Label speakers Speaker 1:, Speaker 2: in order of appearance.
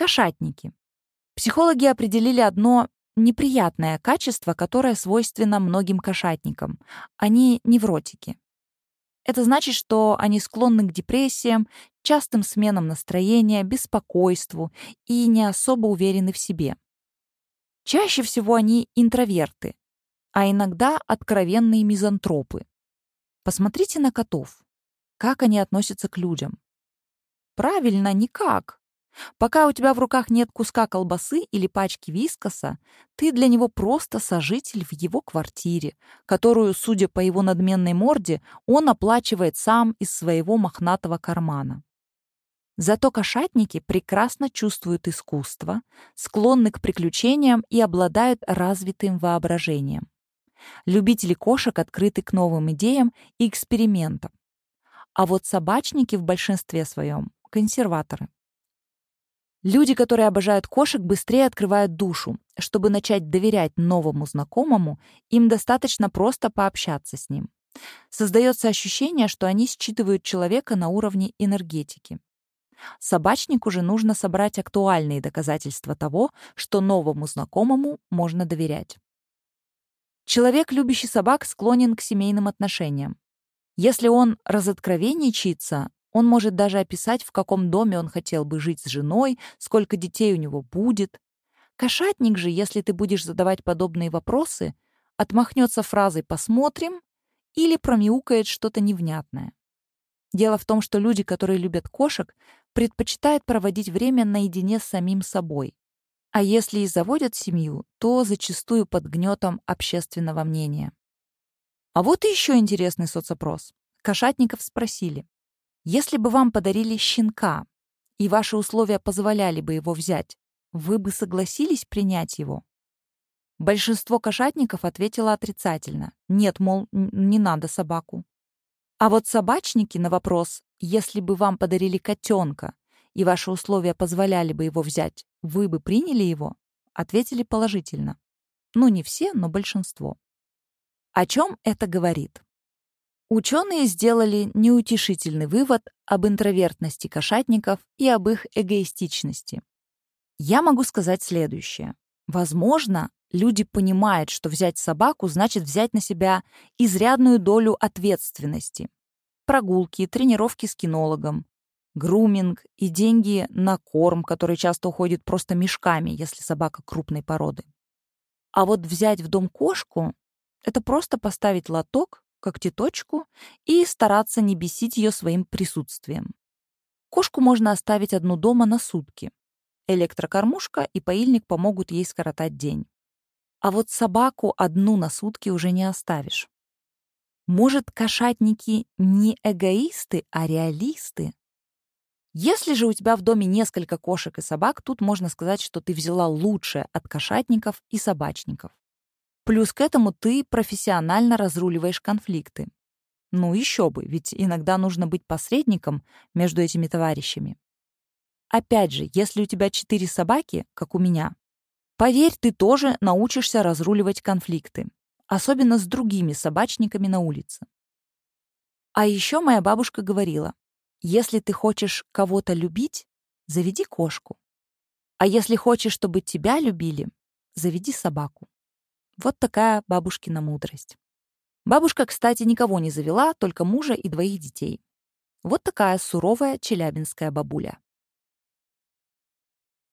Speaker 1: Кошатники. Психологи определили одно неприятное качество, которое свойственно многим кошатникам. Они невротики. Это значит, что они склонны к депрессиям, частым сменам настроения, беспокойству и не особо уверены в себе. Чаще всего они интроверты, а иногда откровенные мизантропы. Посмотрите на котов. Как они относятся к людям? Правильно, никак. Пока у тебя в руках нет куска колбасы или пачки вискоса, ты для него просто сожитель в его квартире, которую, судя по его надменной морде, он оплачивает сам из своего мохнатого кармана. Зато кошатники прекрасно чувствуют искусство, склонны к приключениям и обладают развитым воображением. Любители кошек открыты к новым идеям и экспериментам. А вот собачники в большинстве своем — консерваторы. Люди, которые обожают кошек, быстрее открывают душу. Чтобы начать доверять новому знакомому, им достаточно просто пообщаться с ним. Создается ощущение, что они считывают человека на уровне энергетики. Собачнику же нужно собрать актуальные доказательства того, что новому знакомому можно доверять. Человек, любящий собак, склонен к семейным отношениям. Если он разоткровенничается, он может даже описать, в каком доме он хотел бы жить с женой, сколько детей у него будет. Кошатник же, если ты будешь задавать подобные вопросы, отмахнется фразой «посмотрим» или промяукает что-то невнятное. Дело в том, что люди, которые любят кошек, предпочитают проводить время наедине с самим собой. А если и заводят семью, то зачастую под гнетом общественного мнения. А вот и еще интересный соцопрос. Кошатников спросили, если бы вам подарили щенка, и ваши условия позволяли бы его взять, вы бы согласились принять его? Большинство кошатников ответило отрицательно. Нет, мол, не надо собаку. А вот собачники на вопрос, если бы вам подарили котенка, и ваши условия позволяли бы его взять, вы бы приняли его? Ответили положительно. Ну, не все, но большинство. О чем это говорит? Ученые сделали неутешительный вывод об интровертности кошатников и об их эгоистичности. Я могу сказать следующее. Возможно, люди понимают, что взять собаку значит взять на себя изрядную долю ответственности. Прогулки, тренировки с кинологом, груминг и деньги на корм, который часто уходит просто мешками, если собака крупной породы. А вот взять в дом кошку — это просто поставить лоток, когтеточку и стараться не бесить ее своим присутствием. Кошку можно оставить одну дома на сутки. Электрокормушка и поильник помогут ей скоротать день. А вот собаку одну на сутки уже не оставишь. Может, кошатники не эгоисты, а реалисты? Если же у тебя в доме несколько кошек и собак, тут можно сказать, что ты взяла лучшее от кошатников и собачников. Плюс к этому ты профессионально разруливаешь конфликты. Ну, еще бы, ведь иногда нужно быть посредником между этими товарищами. Опять же, если у тебя четыре собаки, как у меня, поверь, ты тоже научишься разруливать конфликты, особенно с другими собачниками на улице. А еще моя бабушка говорила, если ты хочешь кого-то любить, заведи кошку. А если хочешь, чтобы тебя любили, заведи собаку. Вот такая бабушкина мудрость. Бабушка, кстати, никого не завела, только мужа и двоих детей. Вот такая суровая челябинская бабуля.